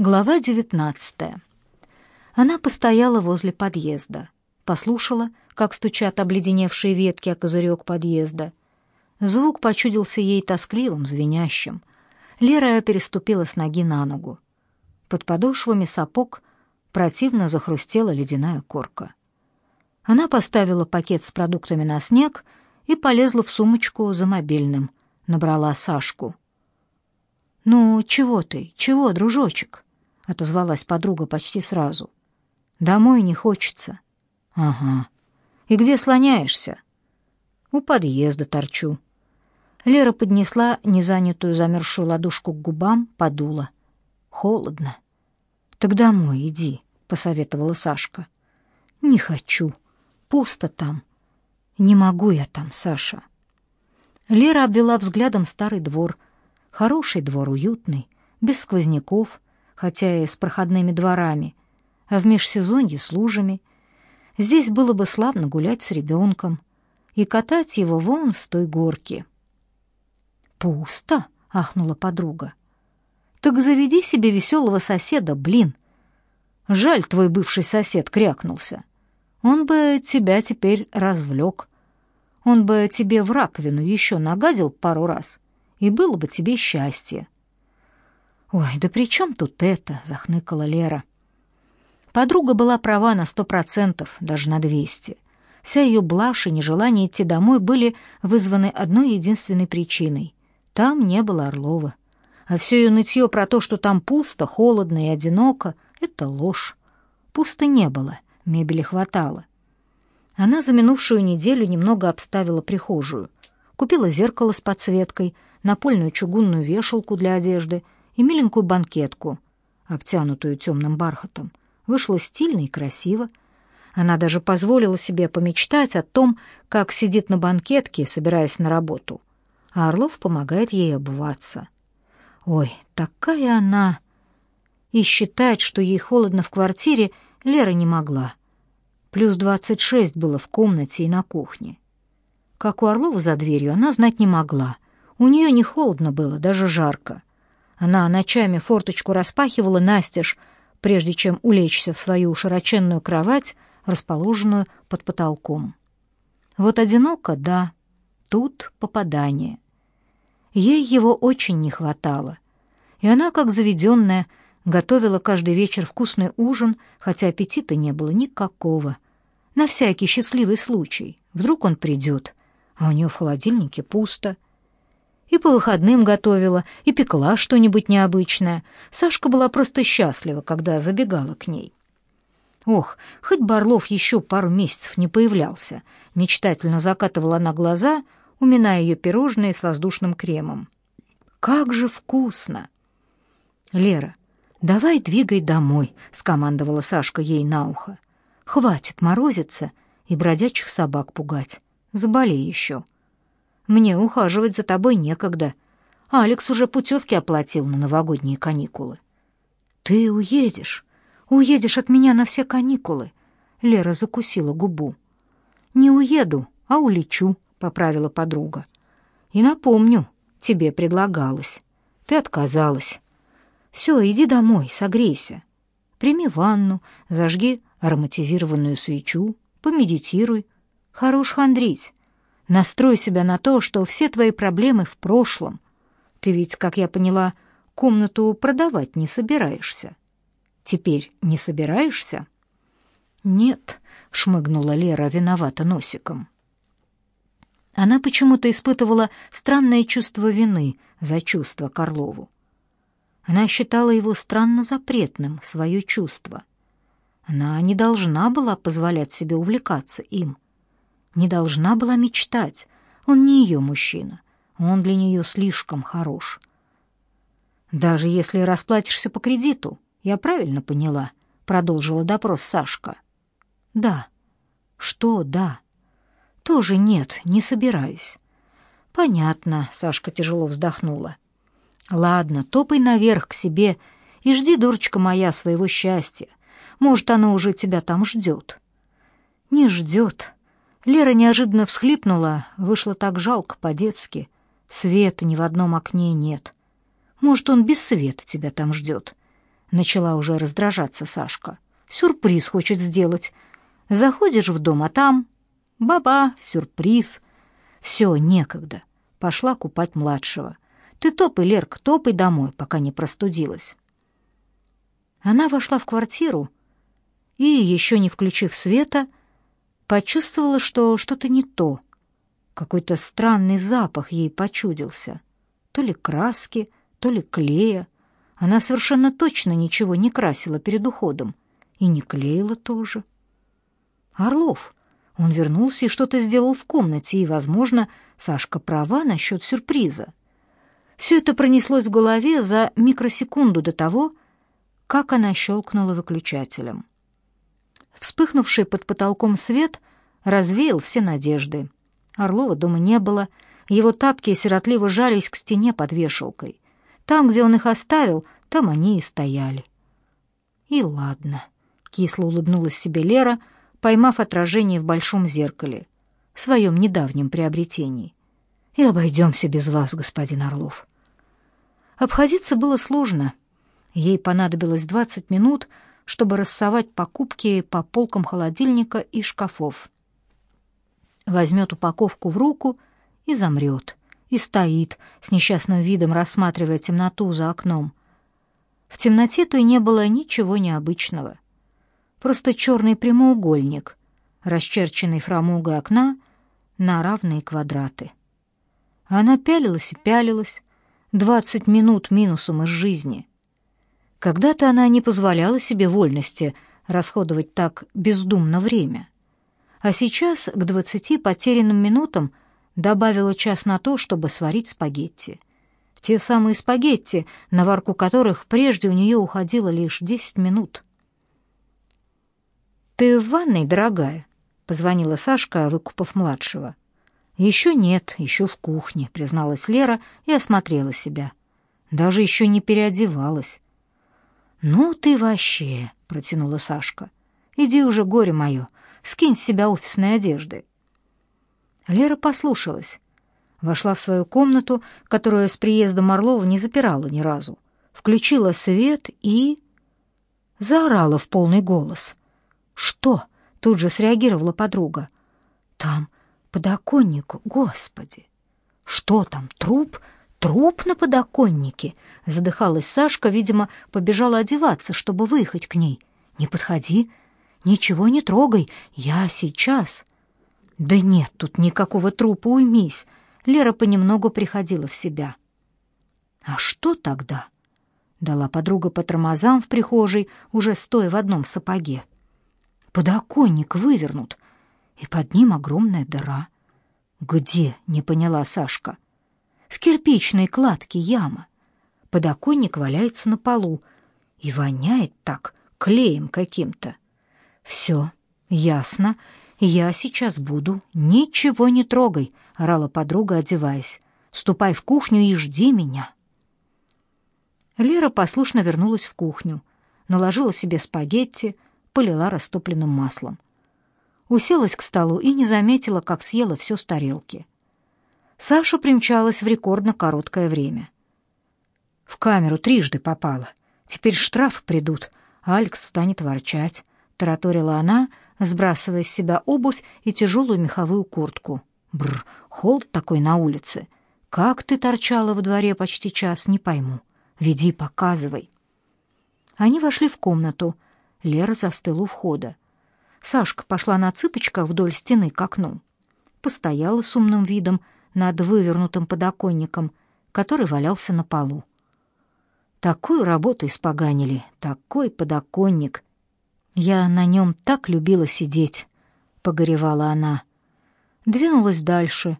Глава 19. Она постояла возле подъезда, послушала, как стучат обледеневшие ветки о козырек подъезда. Звук почудился ей тоскливым, звенящим. Лера переступила с ноги на ногу. Под подошвами сапог противно захрустела ледяная корка. Она поставила пакет с продуктами на снег и полезла в сумочку за мобильным, набрала Сашку. «Ну, чего ты? Чего, дружочек?» Отозвалась подруга почти сразу. Домой не хочется. Ага. И где слоняешься? У подъезда торчу. Лера поднесла незанятую замерзшую ладошку к губам, подула. Холодно. Так домой иди, посоветовала Сашка. Не хочу. Пусто там. Не могу я там, Саша. Лера обвела взглядом старый двор. Хороший двор, уютный, без сквозняков, хотя и с проходными дворами, а в межсезонье с лужами. Здесь было бы славно гулять с ребенком и катать его вон с той горки. «Пусто!» — ахнула подруга. «Так заведи себе веселого соседа, блин! Жаль, твой бывший сосед крякнулся. Он бы тебя теперь развлек. Он бы тебе в раковину еще нагадил пару раз, и было бы тебе счастье». «Ой, да при чем тут это?» — захныкала Лера. Подруга была права на сто процентов, даже на двести. Вся ее блажь и нежелание идти домой были вызваны одной единственной причиной. Там не было Орлова. А все ее нытье про то, что там пусто, холодно и одиноко — это ложь. Пусто не было, мебели хватало. Она за минувшую неделю немного обставила прихожую. Купила зеркало с подсветкой, напольную чугунную вешалку для одежды — и миленькую банкетку, обтянутую темным бархатом. Вышло стильно и красиво. Она даже позволила себе помечтать о том, как сидит на банкетке, собираясь на работу, а Орлов помогает ей обуваться. Ой, такая она! И считать, что ей холодно в квартире, Лера не могла. Плюс двадцать шесть было в комнате и на кухне. Как у Орлова за дверью, она знать не могла. У нее не холодно было, даже жарко. Она ночами форточку распахивала настежь, прежде чем улечься в свою широченную кровать, расположенную под потолком. Вот одиноко, да, тут попадание. Ей его очень не хватало, и она, как заведенная, готовила каждый вечер вкусный ужин, хотя аппетита не было никакого. На всякий счастливый случай. Вдруг он придет, а у нее в холодильнике пусто — и по выходным готовила, и пекла что-нибудь необычное. Сашка была просто счастлива, когда забегала к ней. Ох, хоть Барлов еще пару месяцев не появлялся. Мечтательно закатывала она глаза, уминая ее пирожные с воздушным кремом. Как же вкусно! Лера, давай двигай домой, скомандовала Сашка ей на ухо. Хватит морозиться и бродячих собак пугать. Заболей еще. Мне ухаживать за тобой некогда. Алекс уже путевки оплатил на новогодние каникулы. Ты уедешь, уедешь от меня на все каникулы. Лера закусила губу. Не уеду, а улечу, поправила подруга. И напомню, тебе предлагалось. Ты отказалась. Все, иди домой, согрейся. Прими ванну, зажги ароматизированную свечу, помедитируй. Хорош хандрить. Настрой себя на то, что все твои проблемы в прошлом. Ты ведь, как я поняла, комнату продавать не собираешься. Теперь не собираешься? Нет, шмыгнула Лера виновато носиком. Она почему-то испытывала странное чувство вины за чувство Карлову. Она считала его странно запретным, свое чувство. Она не должна была позволять себе увлекаться им не должна была мечтать. Он не ее мужчина. Он для нее слишком хорош. Даже если расплатишься по кредиту, я правильно поняла, продолжила допрос Сашка. Да. Что, да? Тоже нет, не собираюсь. Понятно, Сашка тяжело вздохнула. Ладно, топай наверх к себе и жди, дурочка моя, своего счастья. Может, оно уже тебя там ждет. Не ждет, Лера неожиданно всхлипнула, вышло так жалко по-детски. Света ни в одном окне нет. Может, он без света тебя там ждет. начала уже раздражаться Сашка. Сюрприз хочет сделать. Заходишь в дом, а там баба, сюрприз. Все, некогда. Пошла купать младшего. Ты топай, Лерк, топай домой, пока не простудилась. Она вошла в квартиру и, еще не включив света, почувствовала, что что-то не то. Какой-то странный запах ей почудился. То ли краски, то ли клея. Она совершенно точно ничего не красила перед уходом. И не клеила тоже. Орлов. Он вернулся и что-то сделал в комнате, и, возможно, Сашка права насчет сюрприза. Все это пронеслось в голове за микросекунду до того, как она щелкнула выключателем. Вспыхнувший под потолком свет развеял все надежды. Орлова дома не было, его тапки сиротливо жались к стене под вешалкой. Там, где он их оставил, там они и стояли. И ладно, кисло улыбнулась себе Лера, поймав отражение в большом зеркале, в своем недавнем приобретении. И обойдемся без вас, господин Орлов. Обходиться было сложно. Ей понадобилось двадцать минут, чтобы рассовать покупки по полкам холодильника и шкафов. Возьмет упаковку в руку и замрет, и стоит, с несчастным видом рассматривая темноту за окном. В темноте то и не было ничего необычного. Просто черный прямоугольник, расчерченный фрамугой окна на равные квадраты. Она пялилась и пялилась, двадцать минут минусом из жизни. Когда-то она не позволяла себе вольности расходовать так бездумно время. А сейчас к двадцати потерянным минутам добавила час на то, чтобы сварить спагетти. Те самые спагетти, на варку которых прежде у нее уходило лишь десять минут. «Ты в ванной, дорогая?» — позвонила Сашка, выкупав младшего. «Еще нет, еще в кухне», — призналась Лера и осмотрела себя. Даже еще не переодевалась. «Ну ты вообще!» — протянула Сашка. «Иди уже, горе мое, скинь с себя офисной одежды». Лера послушалась. Вошла в свою комнату, которую с приездом Орлова не запирала ни разу. Включила свет и... Заорала в полный голос. «Что?» — тут же среагировала подруга. «Там подоконник, господи!» «Что там, труп?» «Труп на подоконнике!» — задыхалась Сашка, видимо, побежала одеваться, чтобы выехать к ней. «Не подходи, ничего не трогай, я сейчас!» Да нет, тут никакого трупа, уймись. Лера понемногу приходила в себя. А что тогда? Дала подруга по тормозам в прихожей, уже стоя в одном сапоге. Подоконник вывернут, и под ним огромная дыра. Где? не поняла Сашка. В кирпичной кладке яма. Подоконник валяется на полу и воняет так клеем каким-то. Все, ясно. «Я сейчас буду. Ничего не трогай», — орала подруга, одеваясь. «Ступай в кухню и жди меня». Лера послушно вернулась в кухню, наложила себе спагетти, полила растопленным маслом. Уселась к столу и не заметила, как съела все с тарелки. Саша примчалась в рекордно короткое время. В камеру трижды попала. Теперь штраф придут, а Алекс станет ворчать, тараторила она, сбрасывая с себя обувь и тяжелую меховую куртку. Бр, холод такой на улице. Как ты торчала во дворе почти час, не пойму. Веди, показывай. Они вошли в комнату. Лера застыла у входа. Сашка пошла на цыпочках вдоль стены к окну. Постояла с умным видом над вывернутым подоконником, который валялся на полу. Такую работу испоганили, такой подоконник. Я на нем так любила сидеть, погоревала она. Двинулась дальше,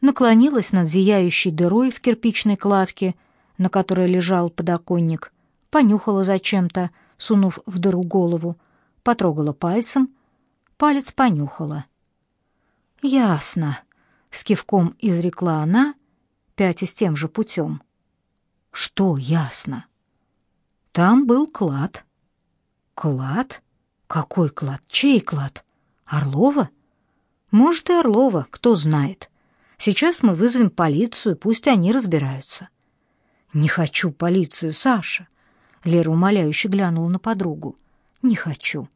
наклонилась над зияющей дырой в кирпичной кладке, на которой лежал подоконник, понюхала зачем-то, сунув в дыру голову, потрогала пальцем, палец понюхала. Ясно, с кивком изрекла она, пятясь тем же путем. Что ясно? Там был клад. Клад? Какой клад? Чей клад? Орлова? Может, и Орлова, кто знает. Сейчас мы вызовем полицию, пусть они разбираются. Не хочу полицию, Саша. Лера умоляюще глянула на подругу. «Не хочу».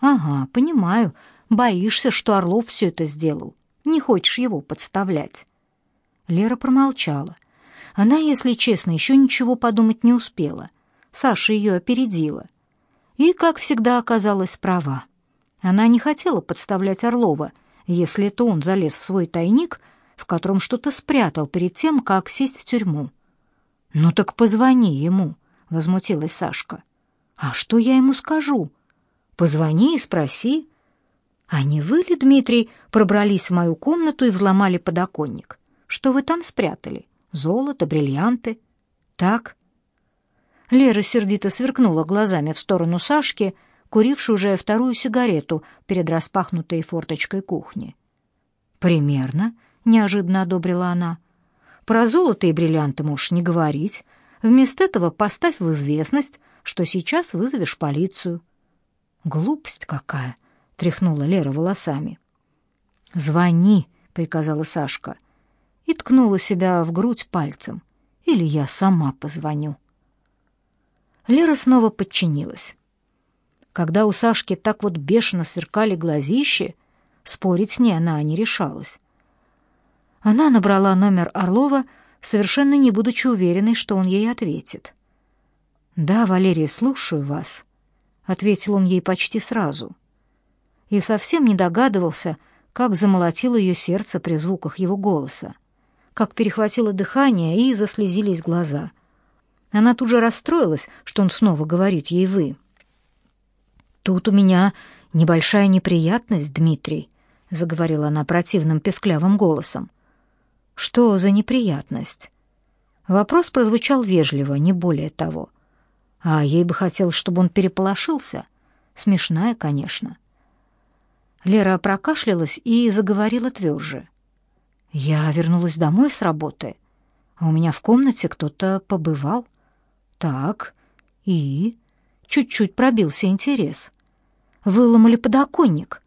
«Ага, понимаю. Боишься, что Орлов все это сделал. Не хочешь его подставлять». Лера промолчала. Она, если честно, еще ничего подумать не успела. Саша ее опередила. И, как всегда, оказалась права. Она не хотела подставлять Орлова, если это он залез в свой тайник, в котором что-то спрятал перед тем, как сесть в тюрьму. «Ну так позвони ему», — возмутилась Сашка. «А что я ему скажу? Позвони и спроси». «А не вы ли, Дмитрий, пробрались в мою комнату и взломали подоконник? Что вы там спрятали? Золото, бриллианты?» «Так?» Лера сердито сверкнула глазами в сторону Сашки, курившей уже вторую сигарету перед распахнутой форточкой кухни. «Примерно», — неожиданно одобрила она. «Про золото и бриллианты можешь не говорить. Вместо этого поставь в известность, что сейчас вызовешь полицию». «Глупость какая!» — тряхнула Лера волосами. «Звони», — приказала Сашка, и ткнула себя в грудь пальцем. «Или я сама позвоню». Лера снова подчинилась. Когда у Сашки так вот бешено сверкали глазищи, спорить с ней она не решалась. Она набрала номер Орлова, совершенно не будучи уверенной, что он ей ответит. «Да, Валерия, слушаю вас», — ответил он ей почти сразу. И совсем не догадывался, как замолотило ее сердце при звуках его голоса, как перехватило дыхание и заслезились глаза — она тут же расстроилась, что он снова говорит ей «вы». «Тут у меня небольшая неприятность, Дмитрий», — заговорила она противным песклявым голосом. «Что за неприятность?» Вопрос прозвучал вежливо, не более того. А ей бы хотелось, чтобы он переполошился. Смешная, конечно. Лера прокашлялась и заговорила тверже. «Я вернулась домой с работы, а у меня в комнате кто-то побывал. Так, и... Чуть-чуть пробился интерес. Выломали подоконник,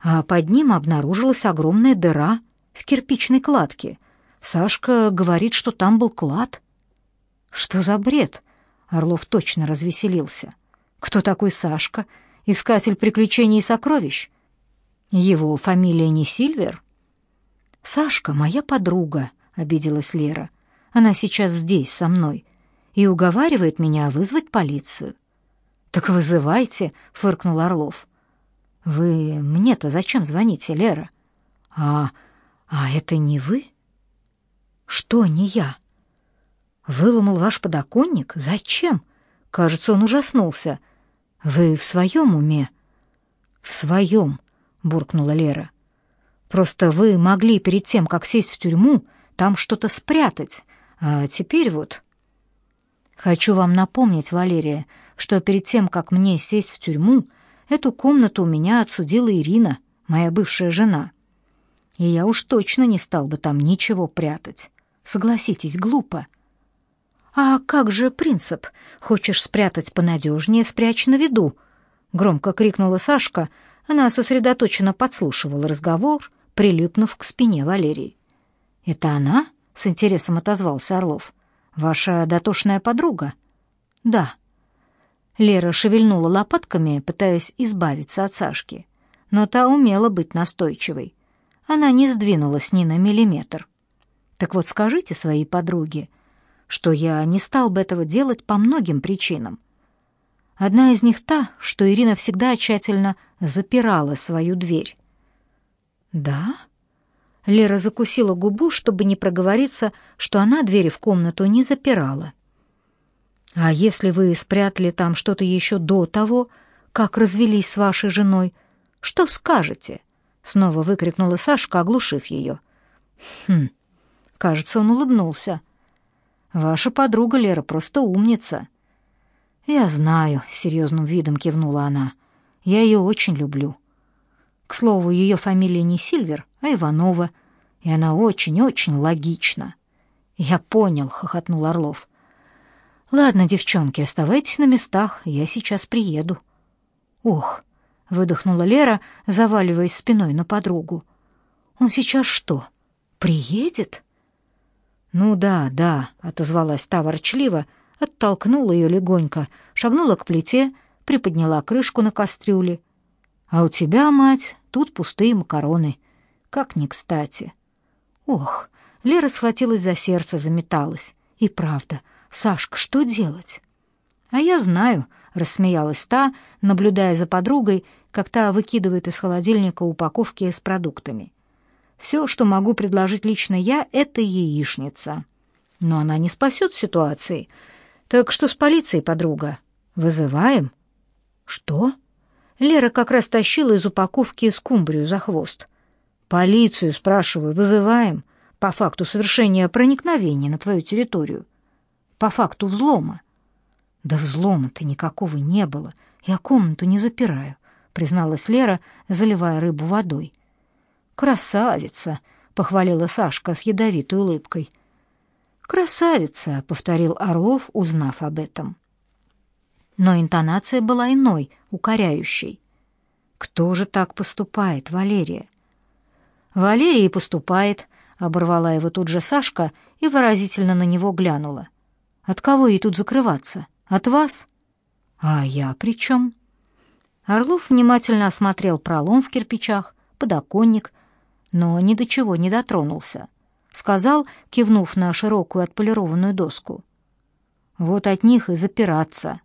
а под ним обнаружилась огромная дыра в кирпичной кладке. Сашка говорит, что там был клад. Что за бред? Орлов точно развеселился. Кто такой Сашка? Искатель приключений и сокровищ? Его фамилия не Сильвер? Сашка моя подруга, обиделась Лера. Она сейчас здесь со мной и уговаривает меня вызвать полицию. Так вызывайте, фыркнул Орлов. Вы мне-то зачем звоните, Лера? А а это не вы? Что не я? Выломал ваш подоконник? Зачем? Кажется, он ужаснулся. Вы в своем уме? В своем, буркнула Лера. Просто вы могли перед тем, как сесть в тюрьму, там что-то спрятать. А теперь вот Хочу вам напомнить, Валерия, что перед тем, как мне сесть в тюрьму, эту комнату у меня отсудила Ирина, моя бывшая жена. И я уж точно не стал бы там ничего прятать. Согласитесь, глупо. А как же принцип? Хочешь спрятать понадежнее, спрячь на виду, громко крикнула Сашка. Она сосредоточенно подслушивала разговор, прилипнув к спине Валерии. Это она? с интересом отозвался Орлов. Ваша дотошная подруга? Да. Лера шевельнула лопатками, пытаясь избавиться от Сашки, но та умела быть настойчивой. Она не сдвинулась ни на миллиметр. Так вот скажите своей подруге, что я не стал бы этого делать по многим причинам. Одна из них та, что Ирина всегда тщательно запирала свою дверь. Да? Лера закусила губу, чтобы не проговориться, что она двери в комнату не запирала. А если вы спрятали там что-то еще до того, как развелись с вашей женой, что скажете? Снова выкрикнула Сашка, оглушив ее. Хм. Кажется, он улыбнулся. Ваша подруга Лера просто умница. Я знаю, серьезным видом кивнула она. Я ее очень люблю. К слову, ее фамилия не Сильвер, а Иванова, и она очень-очень логична. Я понял, хохотнул Орлов. Ладно, девчонки, оставайтесь на местах, я сейчас приеду. Ох, выдохнула Лера, заваливаясь спиной на подругу. Он сейчас что, приедет? Ну да, да, отозвалась та ворчливо, оттолкнула ее легонько, шагнула к плите, приподняла крышку на кастрюле. «А у тебя, мать, тут пустые макароны. Как ни кстати». «Ох!» Лера схватилась за сердце, заметалась. «И правда, Сашка, что делать?» «А я знаю», — рассмеялась та, наблюдая за подругой, как та выкидывает из холодильника упаковки с продуктами. «Все, что могу предложить лично я, — это яичница. Но она не спасет ситуации. Так что с полицией, подруга? Вызываем?» «Что?» Лера как раз тащила из упаковки скумбрию за хвост. «Полицию, спрашиваю, вызываем?» по факту совершения проникновения на твою территорию, по факту взлома. Да взлома-то никакого не было. Я комнату не запираю, призналась Лера, заливая рыбу водой. Красавица, похвалила Сашка с ядовитой улыбкой. Красавица, повторил Орлов, узнав об этом. Но интонация была иной, укоряющей. Кто же так поступает, Валерия? Валерия и поступает, Оборвала его тут же Сашка и выразительно на него глянула. «От кого ей тут закрываться? От вас?» «А я при чем?» Орлов внимательно осмотрел пролом в кирпичах, подоконник, но ни до чего не дотронулся. Сказал, кивнув на широкую отполированную доску. «Вот от них и запираться».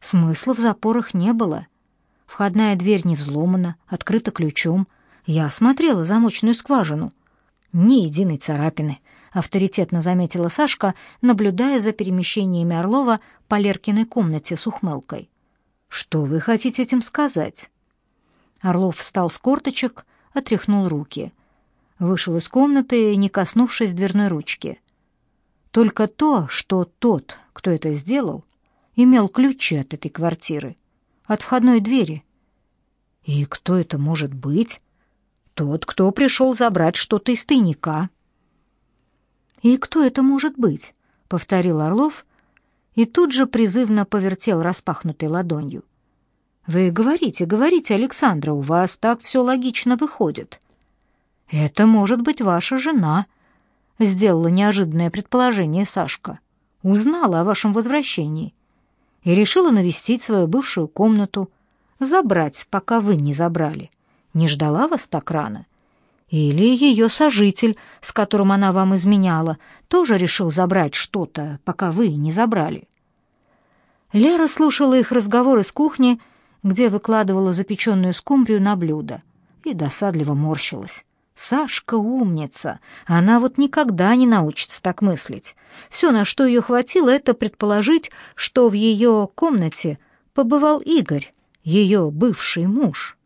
Смысла в запорах не было. Входная дверь не взломана, открыта ключом. Я осмотрела замочную скважину. Ни единой царапины, авторитетно заметила Сашка, наблюдая за перемещениями Орлова по Леркиной комнате с ухмылкой. Что вы хотите этим сказать? Орлов встал с корточек, отряхнул руки. Вышел из комнаты, не коснувшись дверной ручки. Только то, что тот, кто это сделал, имел ключи от этой квартиры, от входной двери. И кто это может быть? Тот, кто пришел забрать что-то из тайника. «И кто это может быть?» — повторил Орлов и тут же призывно повертел распахнутой ладонью. «Вы говорите, говорите, Александра, у вас так все логично выходит». «Это может быть ваша жена», — сделала неожиданное предположение Сашка. «Узнала о вашем возвращении и решила навестить свою бывшую комнату, забрать, пока вы не забрали не ждала вас так рано? Или ее сожитель, с которым она вам изменяла, тоже решил забрать что-то, пока вы не забрали?» Лера слушала их разговор из кухни, где выкладывала запеченную скумбрию на блюдо, и досадливо морщилась. Сашка умница. Она вот никогда не научится так мыслить. Все, на что ее хватило, это предположить, что в ее комнате побывал Игорь, ее бывший муж.